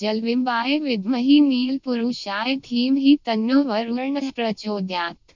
जलबिंबाय विद्महि नील पुरुषाय धीमहि तन्नो वरुणः प्रचोदयात्।